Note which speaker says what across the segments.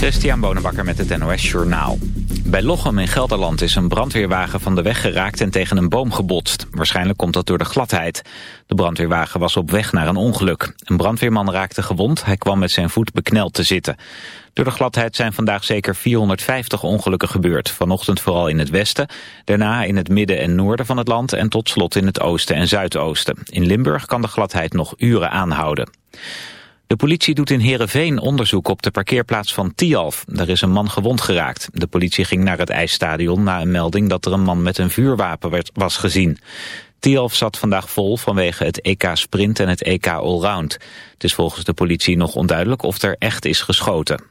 Speaker 1: Christian Bonenbakker met het NOS Journaal. Bij Lochem in Gelderland is een brandweerwagen van de weg geraakt en tegen een boom gebotst. Waarschijnlijk komt dat door de gladheid. De brandweerwagen was op weg naar een ongeluk. Een brandweerman raakte gewond, hij kwam met zijn voet bekneld te zitten. Door de gladheid zijn vandaag zeker 450 ongelukken gebeurd. Vanochtend vooral in het westen, daarna in het midden en noorden van het land... en tot slot in het oosten en zuidoosten. In Limburg kan de gladheid nog uren aanhouden. De politie doet in Heerenveen onderzoek op de parkeerplaats van Tialf. Daar is een man gewond geraakt. De politie ging naar het ijsstadion na een melding dat er een man met een vuurwapen werd, was gezien. Tialf zat vandaag vol vanwege het EK Sprint en het EK Allround. Het is volgens de politie nog onduidelijk of er echt is geschoten.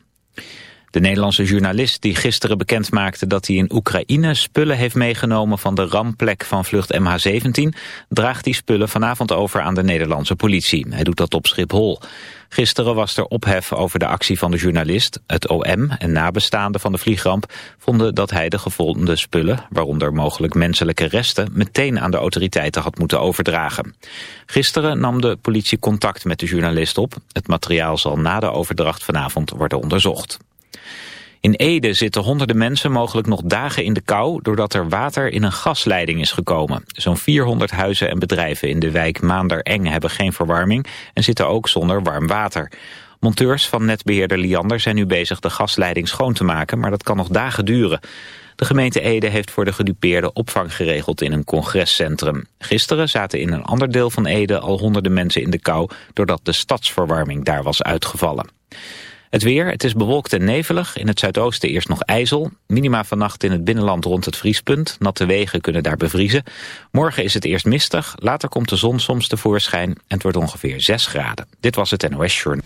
Speaker 1: De Nederlandse journalist die gisteren bekend maakte dat hij in Oekraïne spullen heeft meegenomen van de ramplek van vlucht MH17, draagt die spullen vanavond over aan de Nederlandse politie. Hij doet dat op Schiphol. Gisteren was er ophef over de actie van de journalist. Het OM en nabestaanden van de vliegramp vonden dat hij de gevonden spullen, waaronder mogelijk menselijke resten, meteen aan de autoriteiten had moeten overdragen. Gisteren nam de politie contact met de journalist op. Het materiaal zal na de overdracht vanavond worden onderzocht. In Ede zitten honderden mensen mogelijk nog dagen in de kou... doordat er water in een gasleiding is gekomen. Zo'n 400 huizen en bedrijven in de wijk Maandereng hebben geen verwarming... en zitten ook zonder warm water. Monteurs van netbeheerder Liander zijn nu bezig de gasleiding schoon te maken... maar dat kan nog dagen duren. De gemeente Ede heeft voor de gedupeerden opvang geregeld in een congrescentrum. Gisteren zaten in een ander deel van Ede al honderden mensen in de kou... doordat de stadsverwarming daar was uitgevallen. Het weer, het is bewolkt en nevelig. In het zuidoosten eerst nog ijzel. Minima vannacht in het binnenland rond het vriespunt. Natte wegen kunnen daar bevriezen. Morgen is het eerst mistig. Later komt de zon soms tevoorschijn. En het wordt ongeveer 6 graden. Dit was het NOS Journal.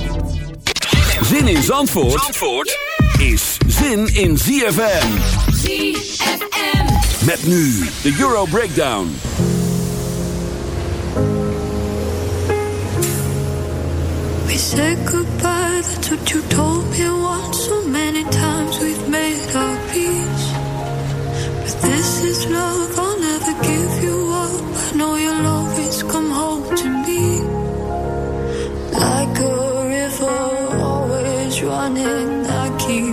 Speaker 2: Zin in Zandvoort, Zandvoort is zin in ZFM.
Speaker 3: ZFM.
Speaker 2: Met nu de Euro Breakdown.
Speaker 4: We said goodbye, that's what you told me once. So many times we've made our peace. But this is love, I'll never give you up. I know you'll always come home to me. Like a river, always running, I keep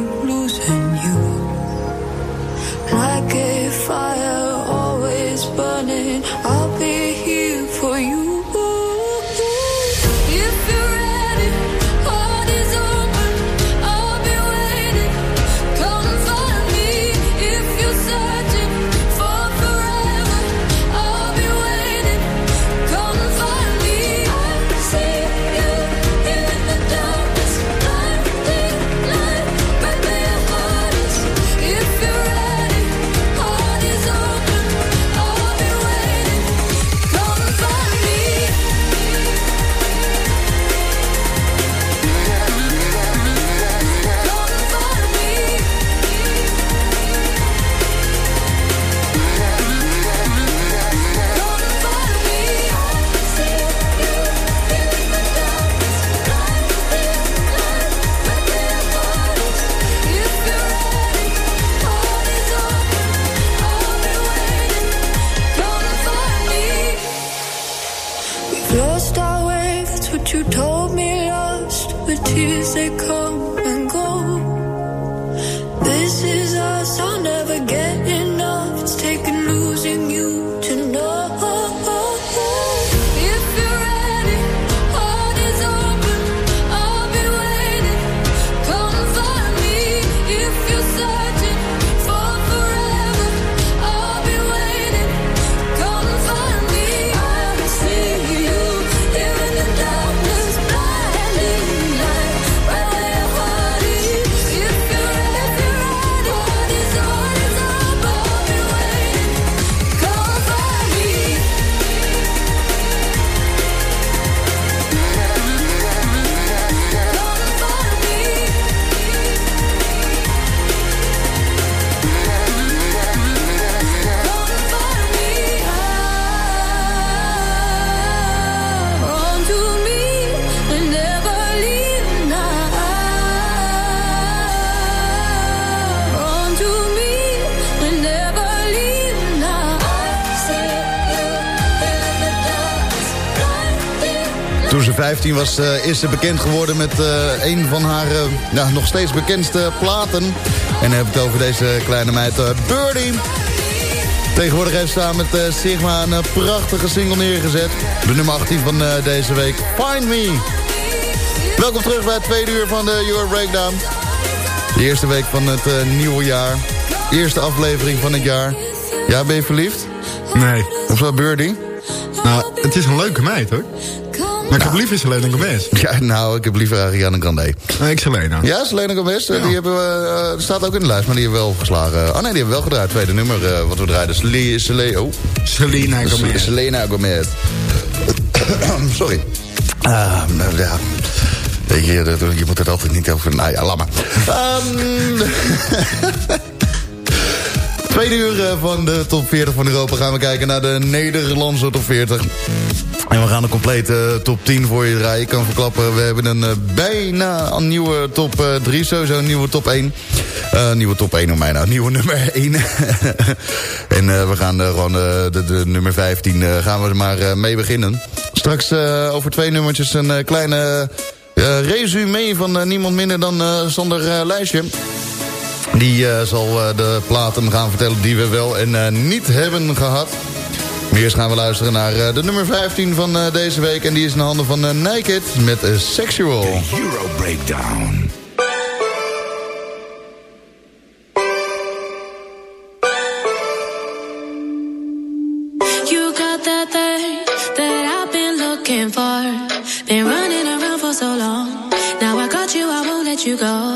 Speaker 5: 2015 was, eh, is ze bekend geworden met eh, een van haar eh, nou, nog steeds bekendste platen. En dan heb ik het over deze kleine meid Birdie. Tegenwoordig heeft ze samen met Sigma een prachtige single neergezet. De nummer 18 van deze week, Find Me. Welkom terug bij het tweede uur van de Euro Breakdown. De eerste week van het nieuwe jaar. Eerste aflevering van het jaar. Ja, ben je verliefd?
Speaker 6: Nee.
Speaker 5: Of zo, Birdie?
Speaker 6: Nou, het is een leuke meid hoor. Maar ik heb liever Selena Gomez.
Speaker 5: Ja, nou, ik heb liever Ariana Grande.
Speaker 6: Nee, ik Selena.
Speaker 5: Ja, Selena Gomez, eh, die hebben we, eh, staat ook in de lijst, maar die hebben we wel geslagen. Oh nee, die hebben we wel gedraaid. Tweede nummer eh, wat we draaiden. Sele, Sele, oh.
Speaker 6: Selena Gomez.
Speaker 5: Selena Gomez. Sorry. Ah, ja. Je, moet het altijd niet over... Nou ja, laat maar. Ehm, Tweede uur van de top 40 van Europa gaan we kijken naar de Nederlandse top 40. En we gaan een complete top 10 voor je draaien. Ik kan verklappen, we hebben een eh, bijna een nieuwe top eh, 3. Sowieso een nieuwe top 1. Eh, nieuwe top 1 om mij nou. Nieuwe nummer 1. en eh, we gaan eh, gewoon eh, de, de nummer 15 eh, gaan we maar eh, mee beginnen. Straks eh, over twee nummertjes een eh, kleine eh resume van eh, niemand minder dan eh Sander eh, Lijstje. Die eh, zal eh, de platen gaan vertellen die we wel en eh, niet hebben gehad. Maar eerst gaan we luisteren naar eh, de nummer 15 van eh, deze week. En die is in de handen van eh, Naked met Sexual.
Speaker 2: Euro Breakdown.
Speaker 4: You got that thing that I've been looking for. Been running around for so long. Now I got you, I won't let you go.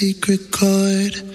Speaker 7: secret chord.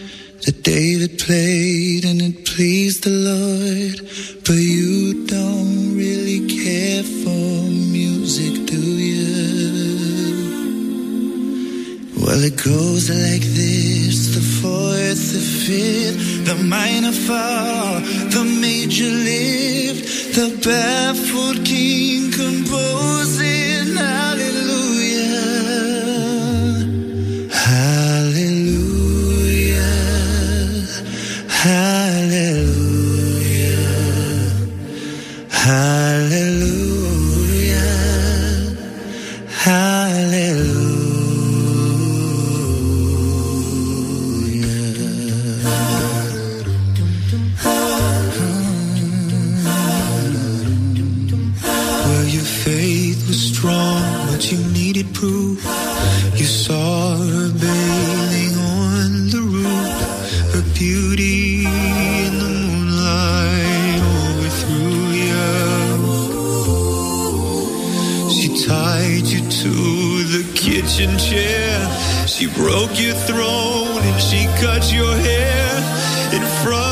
Speaker 7: chair. She broke your throne and she cut your hair
Speaker 5: in front.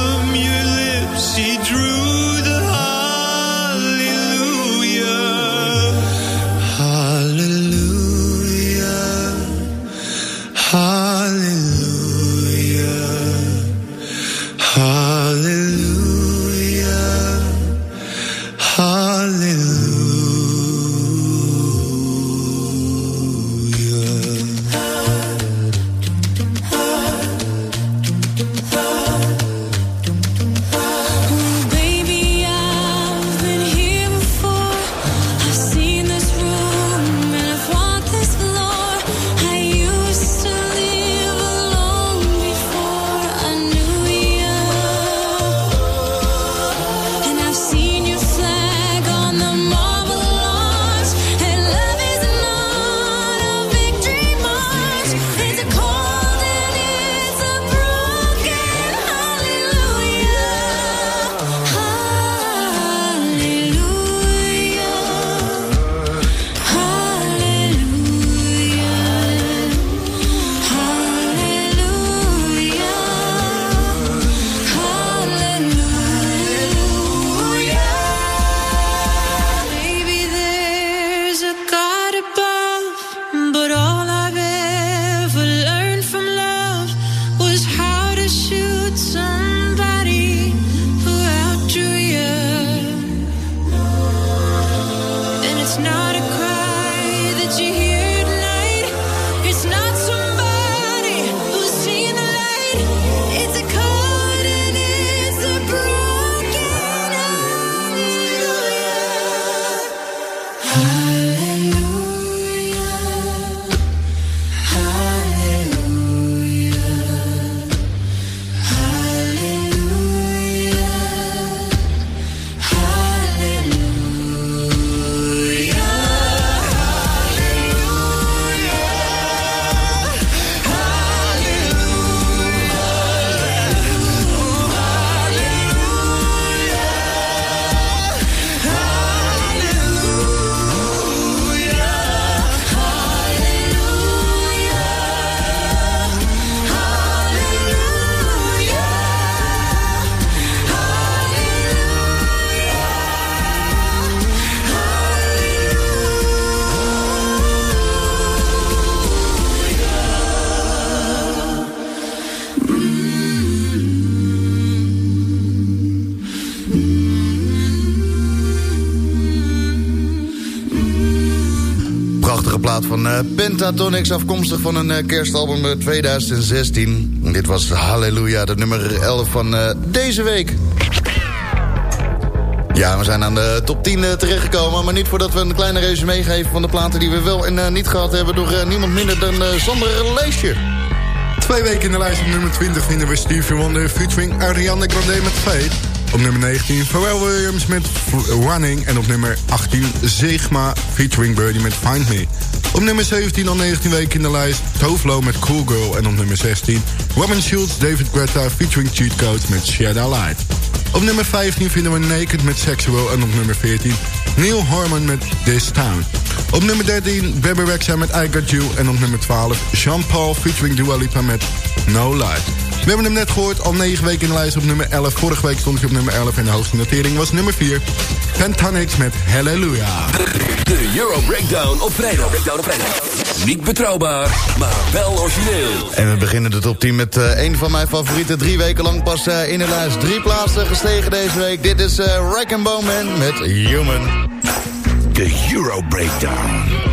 Speaker 5: Eh, Pentatonix... afkomstig van een eh, kerstalbum uit 2016. En dit was Halleluja, de nummer 11 van eh, deze week. Ja, we zijn aan de top 10 eh, terechtgekomen... maar niet voordat we een kleine resume geven van de platen... die we wel en eh, niet gehad hebben... door eh, niemand minder dan eh, Sander Leesje.
Speaker 6: Twee weken in de lijst op nummer 20 vinden we Stevie Wonder featuring Ariana Grande met Fate. Op nummer 19 Pharrell Williams met Running. En op nummer 18 Sigma featuring Birdie met Find Me. Op nummer 17 al 19 weken in de lijst Tovlo met Cool Girl. En op nummer 16 Robin Schultz, David Guetta featuring Cheat Codes met Shadow Light. Op nummer 15 vinden we Naked met Sexual. En op nummer 14 Neil Harmon met This Town. Op nummer 13 Bebe Rexha met I Got You. En op nummer 12 Jean-Paul featuring Dua Lipa met No Light. We hebben hem net gehoord, al 9 weken in de lijst op nummer 11. Vorige week stond hij op nummer 11 en de hoogste notering was nummer 4. Pentanix met Hallelujah.
Speaker 2: De Euro Breakdown op vrijdag. Breakdown op vrijdag. Niet betrouwbaar, maar wel origineel.
Speaker 5: En we beginnen de top 10 met eh, een van mijn favorieten. Drie weken lang pas eh, in de lijst. Drie plaatsen gestegen deze week. Dit is uh, Rack and Bowman met Human.
Speaker 8: De Euro Breakdown.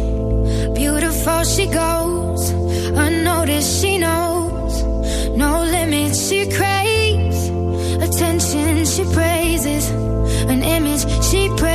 Speaker 4: Just wants to be beautiful. She goes unnoticed. She knows no limits. She craves attention. She praises an image. She prays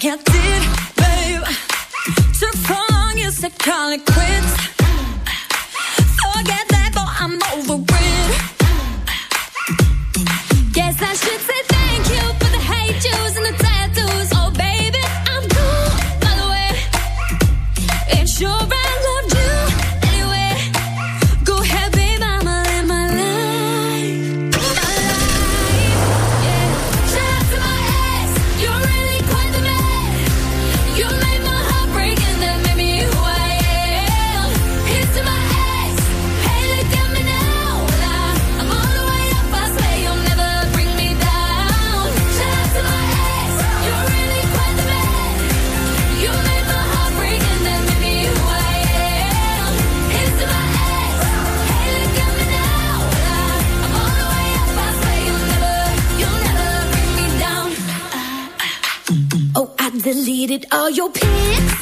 Speaker 9: can't do, babe. Too long, you said call it quits. all your
Speaker 4: pins.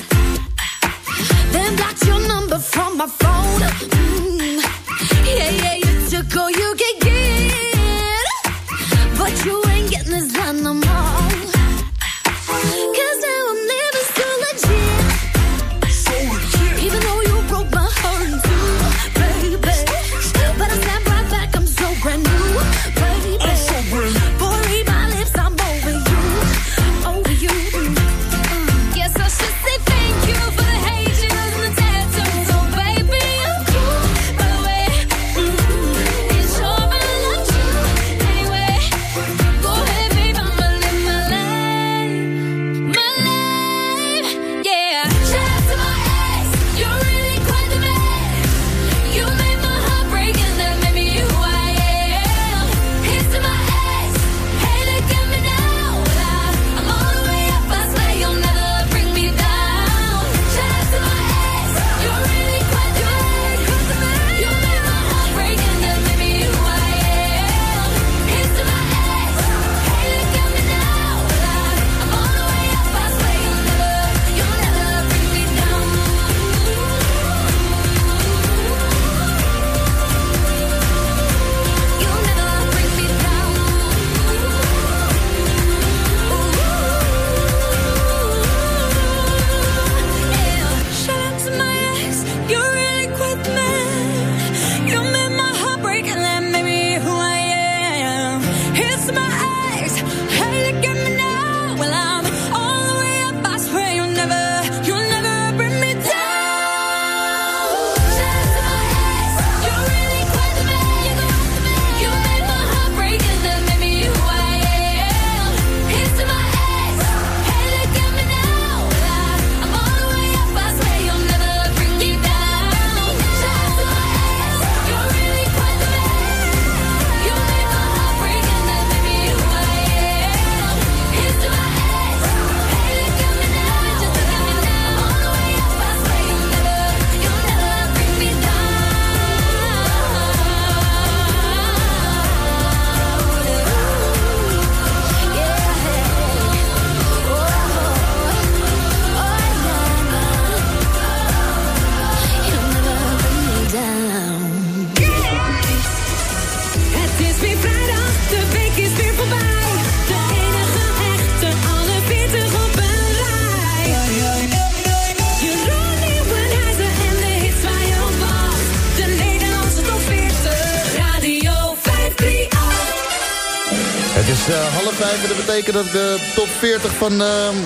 Speaker 4: vijf. Dat betekent dat de top 40 van... Um,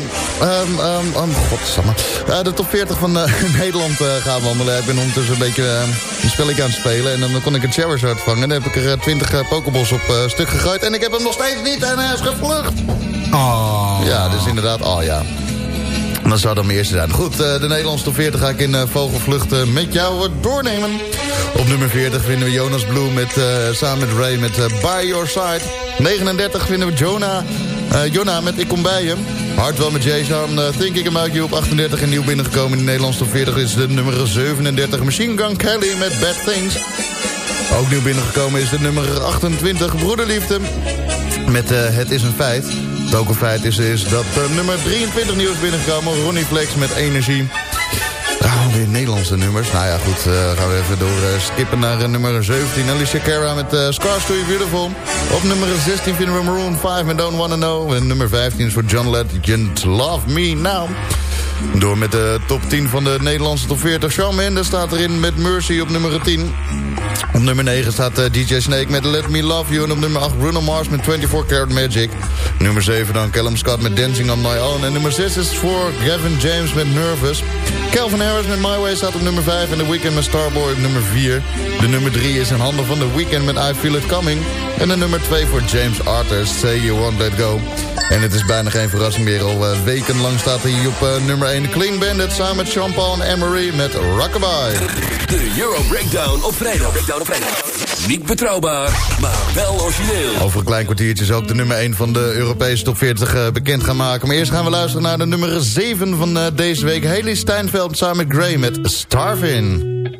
Speaker 4: um, um, godsamme. Eh, de top 40 van eh, Nederland eh, uh, gaan wandelen. Ik ben ondertussen een beetje ehm, een spelletje aan het spelen. En dan kon ik een Charizard vangen. En dan heb ik er 20 Pokeballs op stuk gegooid. En ik heb hem nog steeds niet. En hij is gevlucht.
Speaker 6: Oh.
Speaker 4: Ja, dus inderdaad. Oh ja. En dat zou dat mijn eerste zijn. Goed, eh, de Nederlandse top 40 ga ik in eh, vogelvluchten met jou eh, doornemen. Op nummer 40 vinden we Jonas Blue met, samen met Ray met By Your Side. 39 vinden we Jonah, Jonah met Ik Kom Bij hem. Hardwell met Jason, uh, Think ik Can You op 38 en nieuw binnengekomen in de Nederlandse top 40 is de nummer 37. Machine Gun Kelly met Bad Things.
Speaker 5: Ook nieuw binnengekomen is de nummer 28, Broederliefde. Met Het is een feit. Het ook een feit is, is dat eh, nummer 23 nieuw is binnengekomen. Ronnie Flex met Energie. Ah, weer Nederlandse nummers. Nou ja, goed, eh, gaan we even door eh, skippen naar nummer 17. Alicia Cara met uh, Scars to Beautiful. Op nummer 16 vinden we Maroon 5 met Don't Wanna Know. En nummer 15 is voor John Legend, Love Me Now. Door met de top 10 van de Nederlandse top 40. Shawn Mendes staat erin met Mercy op nummer 10. Op nummer 9 staat eh, DJ Snake met Let Me Love You. En op nummer 8 Bruno Mars met 24 Karat Magic. Nummer 7 dan Callum Scott met Dancing on My Own. En nummer 6 is voor Gavin James met Nervous. Calvin Harris met My Way staat op nummer 5. En The Weeknd met Starboy op nummer 4. De nummer 3 is in handen van The Weeknd met I Feel It Coming. En de nummer 2 voor James Arthur, Say You Won't Let Go. En het is bijna geen verrassing meer. Al uh, wekenlang staat hij op uh, nummer 1 Clean Bandit... samen met en Emery met Rockabye.
Speaker 2: De Euro Breakdown op vrijdag. Breakdown op vrijdag. Niet betrouwbaar, maar wel origineel.
Speaker 5: Over een klein kwartiertje is ook de nummer 1 van de Europese top 40 uh, bekend gaan maken. Maar eerst gaan we luisteren naar de nummer 7 van deze week. Haley Steinfeld samen met Gray met Starvin'.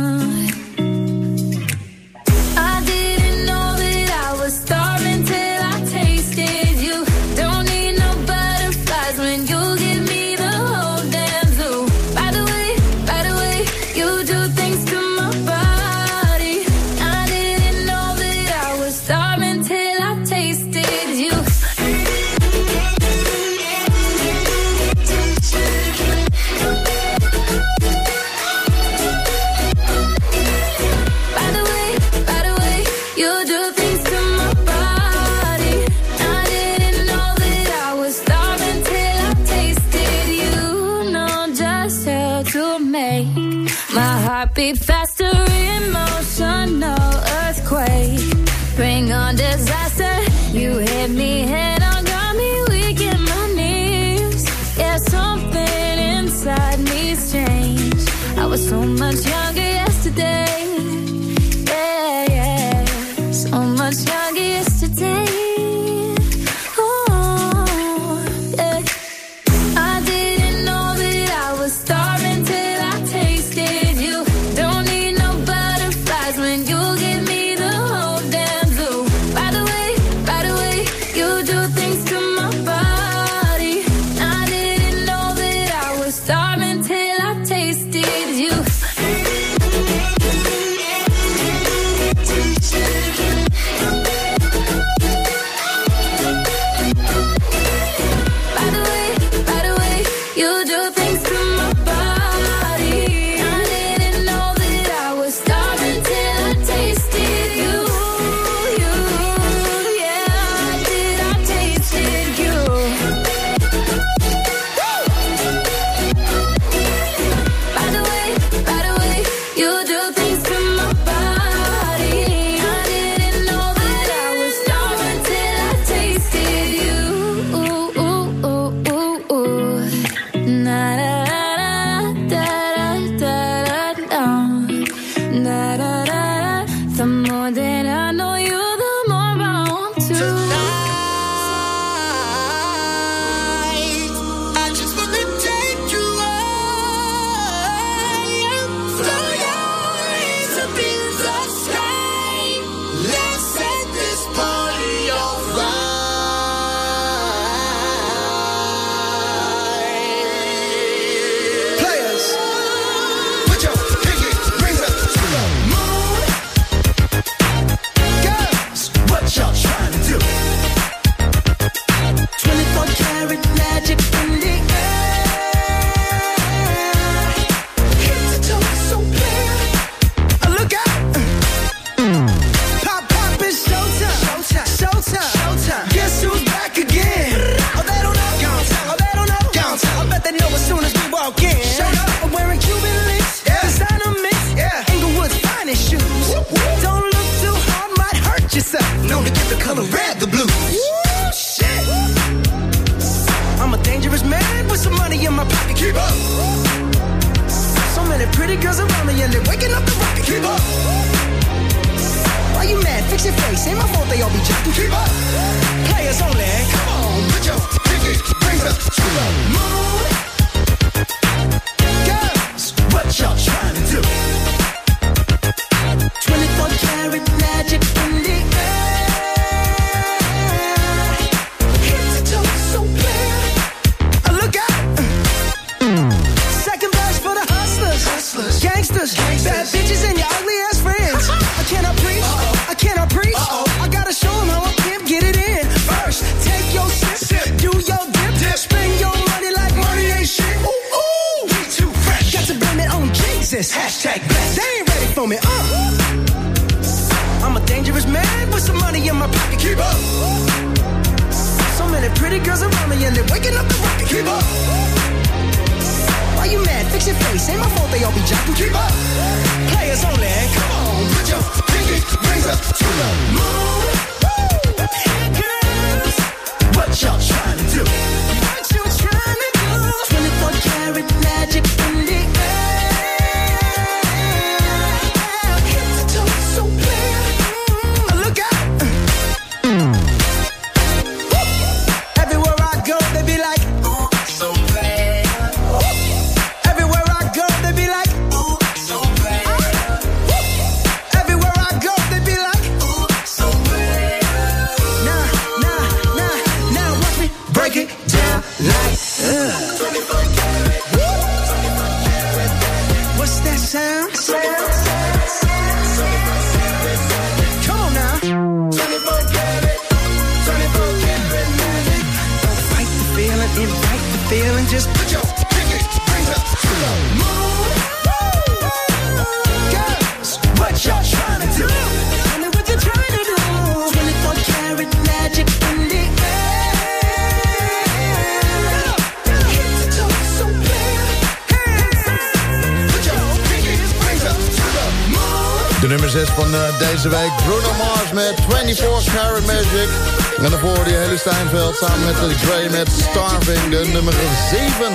Speaker 4: samen met Dre met Starving, de nummer 7.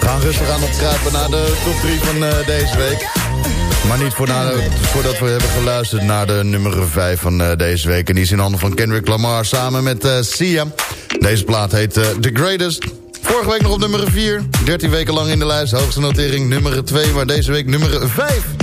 Speaker 4: We gaan rustig aan opkruipen naar de top 3 van uh, deze week. Maar niet voor voordat we hebben geluisterd naar de nummer 5 van uh, deze week. En die is in handen van Kendrick Lamar samen met uh, Sia. Deze plaat heet The Greatest. Vorige week nog op nummer 4. 13 weken lang in de lijst. Hoogste notering nummer 2. Maar deze week nummer 5.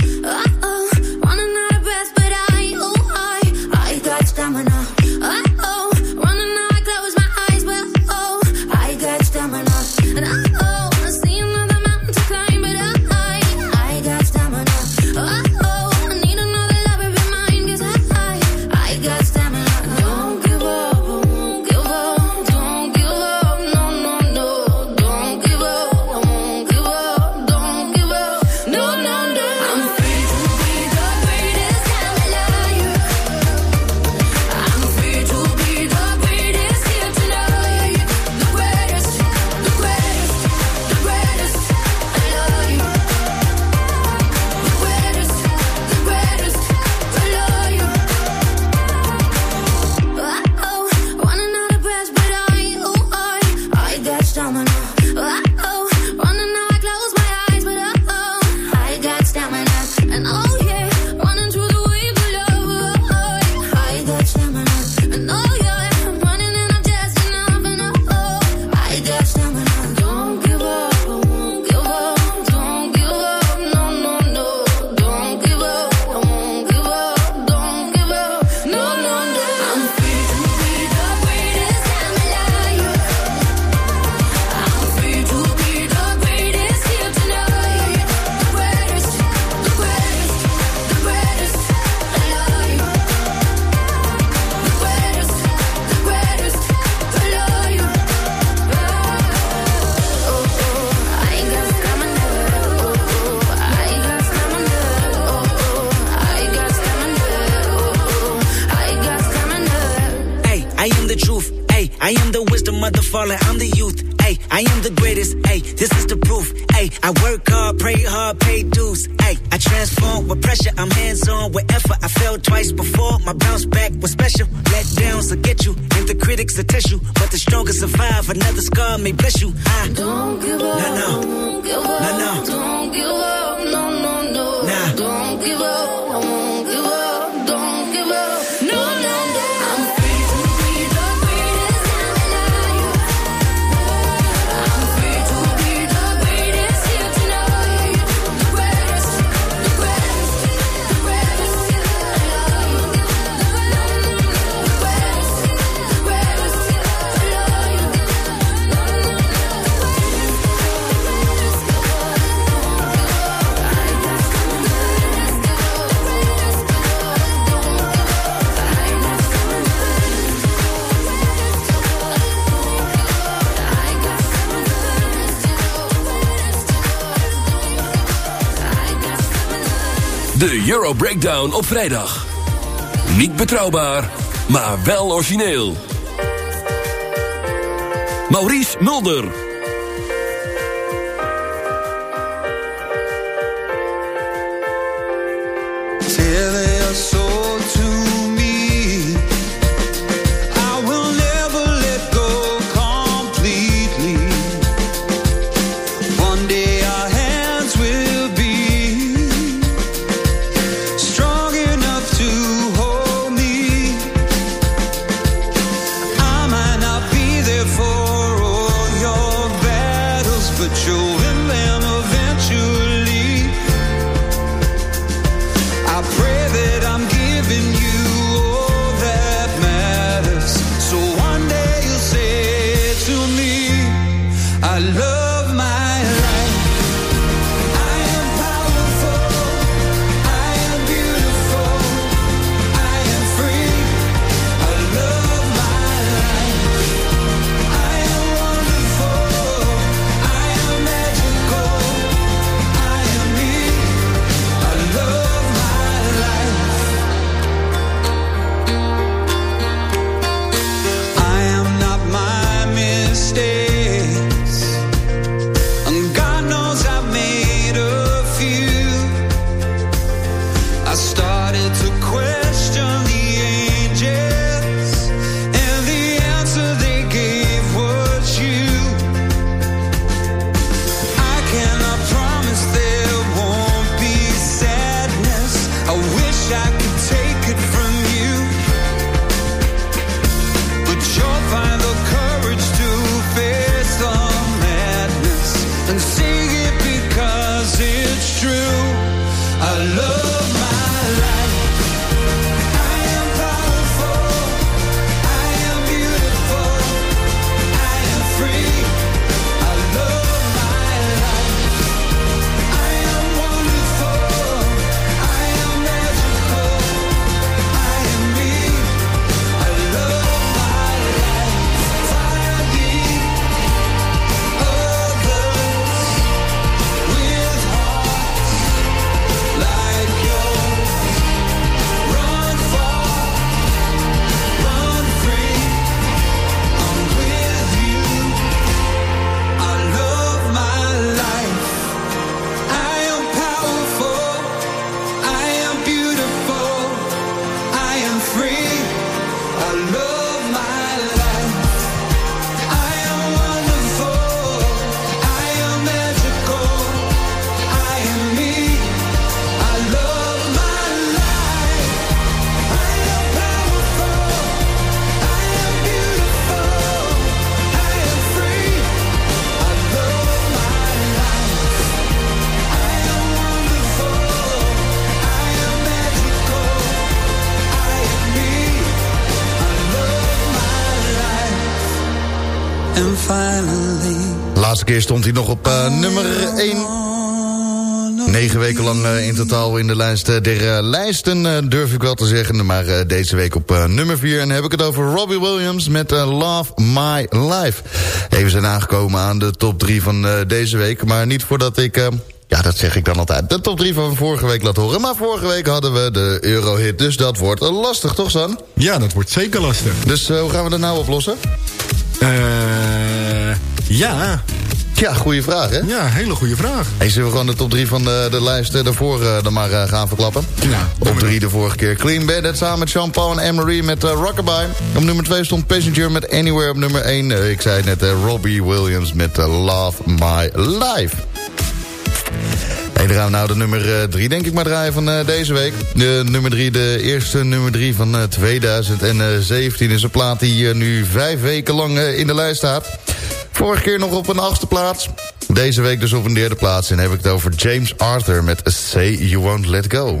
Speaker 10: Euro Breakdown op vrijdag.
Speaker 2: Niet betrouwbaar, maar wel origineel. Maurice Mulder.
Speaker 5: Laatste keer stond hij nog op eh, nummer 1. Negen weken lang eh, in totaal in de lijst eh, der lijsten, durf ik wel te zeggen. Maar eh, deze week op eh, nummer 4. En dan heb ik het over Robbie Williams met Love My Life. Even zijn aangekomen aan de top 3 van eh, deze week. Maar niet voordat ik... eh, ja, dat zeg ik dan altijd. De top 3 van vorige week laat horen. Maar vorige week hadden we de Eurohit. Dus dat wordt lastig, toch San?
Speaker 6: Ja, dat wordt zeker lastig.
Speaker 5: Dus eh, hoe gaan we dat nou oplossen?
Speaker 6: Eh ja.
Speaker 5: Ja, goede vraag, hè?
Speaker 6: Ja, hele goede vraag.
Speaker 5: Hey, zullen we gewoon de top 3 van de, de lijst eh, daarvoor eh, dan maar eh, gaan verklappen?
Speaker 6: Ja,
Speaker 5: Op 3 de vorige keer Clean Bandit samen met Jean-Paul en Anne-Marie met uh, Rockabye. Op nummer 2 stond Passenger met Anywhere. Op nummer 1, ik zei het net, eh, Robbie Williams met eh, Love My Life. Hey, dan gaan we nou de nummer 3 denk ik maar draaien van eh, deze week. De nummer 3, de eerste nummer 3 van eh, 2017 is een plaat die eh, nu vijf weken lang eh, in de lijst staat. Vorige keer nog op een achtste plaats. Deze week dus op een derde plaats. En heb ik het over James Arthur met Say You Won't Let Go.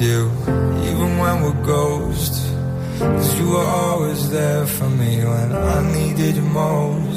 Speaker 11: You, even when we're ghosts. Cause you were always there for me when I needed you most.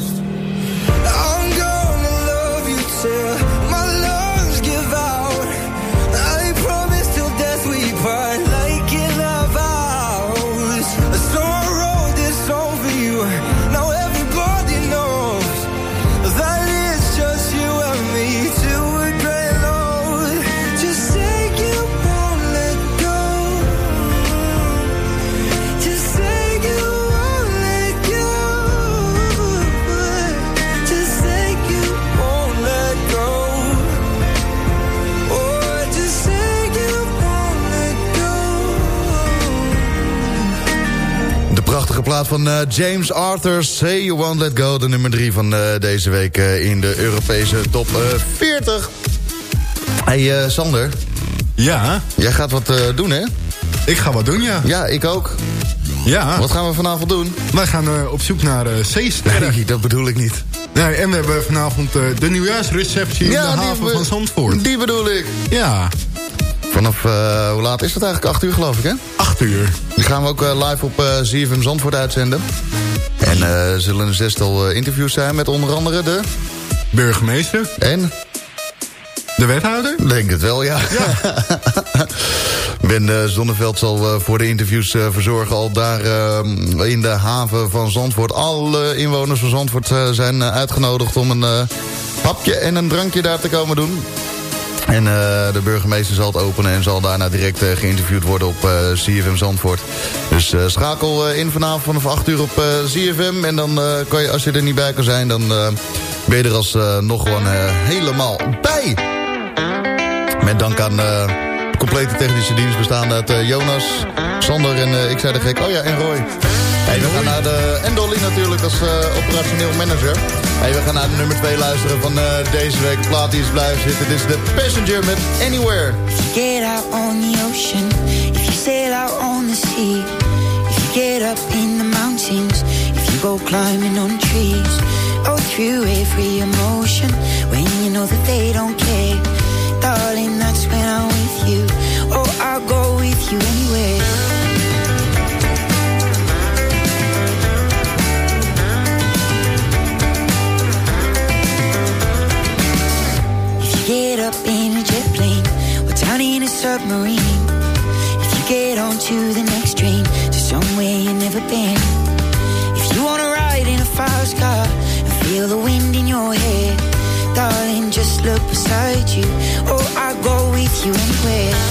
Speaker 5: Plaat van eh, James Arthur, Say You Won't Let Go. De nummer 3 van eh, deze week eh, in de Europese top eh, 40. Hey Sander.
Speaker 6: Ja?
Speaker 5: Jij gaat wat doen, hè?
Speaker 6: Ik ga wat doen, ja.
Speaker 5: Ja, ik ook.
Speaker 6: Ja.
Speaker 5: Wat gaan we vanavond doen?
Speaker 6: Wij gaan op zoek naar zeesterren.
Speaker 5: Nee, dat bedoel ik niet.
Speaker 6: Nee, en we hebben vanavond de nieuwjaarsreceptie in de haven van Zandvoort.
Speaker 5: Die bedoel ik.
Speaker 6: Ja,
Speaker 5: Vanaf, hoe laat is het eigenlijk? 8 uur geloof ik, hè?
Speaker 6: 8 uur.
Speaker 5: Die gaan we ook eh, live op eh ZFM Zandvoort uitzenden. En eh, er zullen een zestal eh, interviews zijn met onder andere de...
Speaker 6: Burgemeester,
Speaker 5: En?
Speaker 6: de wethouder.
Speaker 5: Denk het wel, ja. ben eh, Zonneveld zal eh, voor de interviews eh, verzorgen... al daar eh, in de haven van Zandvoort. Alle inwoners van Zandvoort eh, zijn eh, uitgenodigd... om een eh, hapje en een drankje daar te komen doen. En eh, de burgemeester zal het openen en zal daarna direct eh, geïnterviewd worden op eh, CFM Zandvoort. Dus schakel in vanavond vanaf 8 uur op CFM. En dan kan je, als je er niet bij kan zijn, dan ben je er als nog gewoon helemaal bij. Met dank aan de complete technische dienst bestaande uit Jonas, Sander en ik zei de gek. Oh ja, en Roy. Hey, we gaan naar de, en Dolly natuurlijk als eh, operationeel manager. Hey, we gaan naar de nummer 2 luisteren van eh, deze week. De plaat die is blijven zitten. Dit is de Passenger met Anywhere.
Speaker 12: get out on the ocean, if you sail out on the sea, if you get up in the mountains, if you go climbing on trees, oh through every emotion, when you know that they don't care, darling, that's when I'm with you. Oh, I'll go with you anywhere. Get up in a jet plane or down in a submarine, if you get onto the next train to somewhere you've never been, if you wanna ride in a fast car and feel the wind in your hair, darling, just look beside you. Oh, I'll go with you anywhere.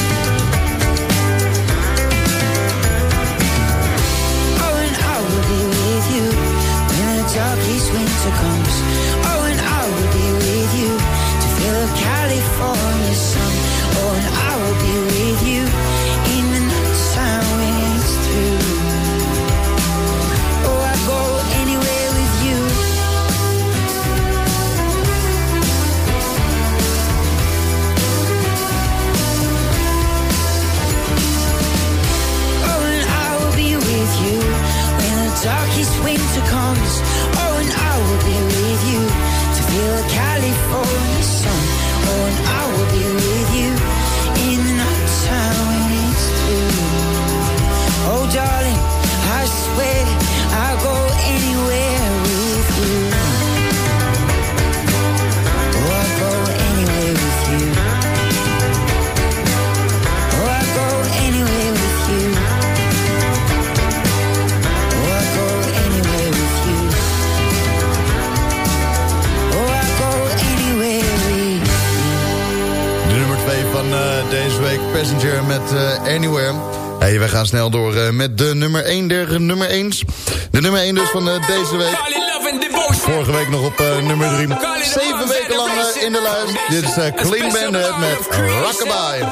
Speaker 12: When the winter comes. Oh, and I will be with you to feel California sun.
Speaker 5: Passenger met eh, Anywhere. Hey, wij gaan snel door eh, met de nummer 1 der nummer 1. De nummer 1 dus van eh, deze week. Vorige week nog op nummer 3. Zeven weken lang in de lijst. Dit is Clean Bandit met Rockabye.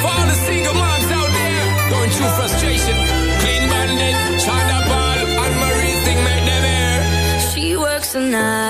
Speaker 13: For all the single moms out there going through frustration, clean bandit, China ball, and Marie thing make them air.
Speaker 4: She works the nights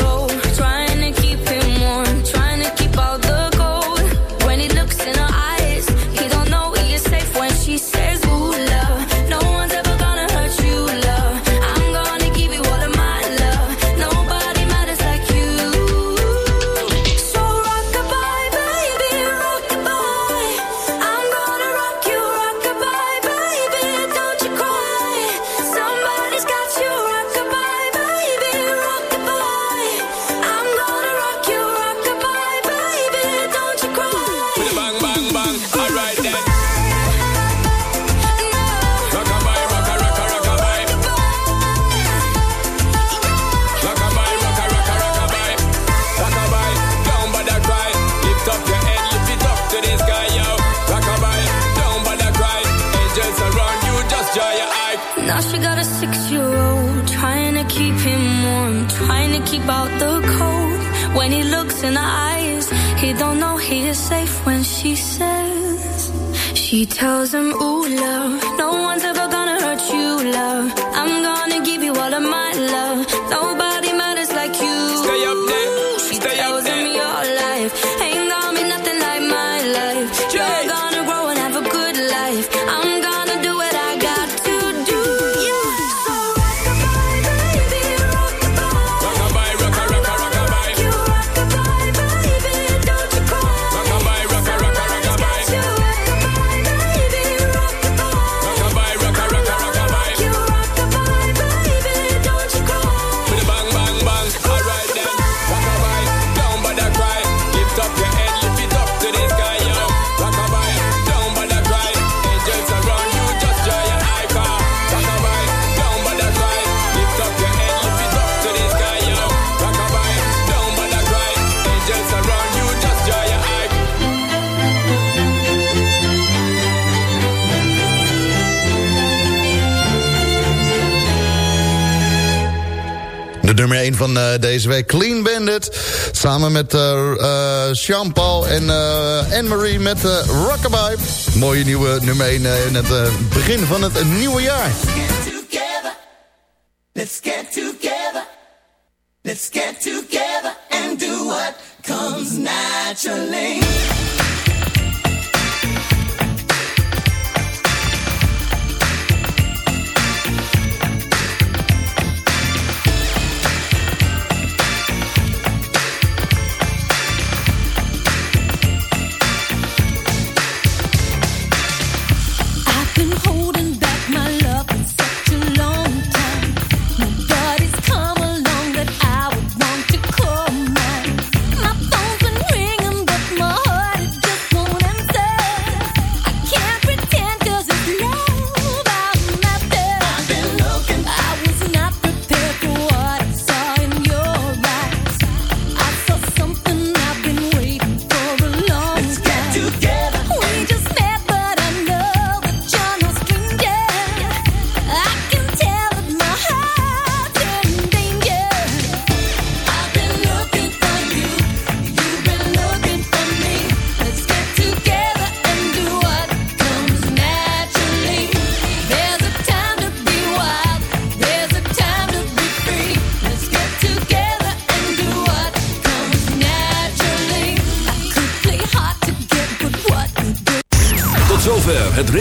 Speaker 4: trying
Speaker 5: De nummer 1 van uh, deze week, Clean Bandit. Samen met eh, uh, uh, eh, Jean-Paul en Anne-Marie met Rockabye. Mooie nieuwe nummer 1 in het begin van het nieuwe jaar.
Speaker 4: Let's get together. Let's get together and do what comes naturally.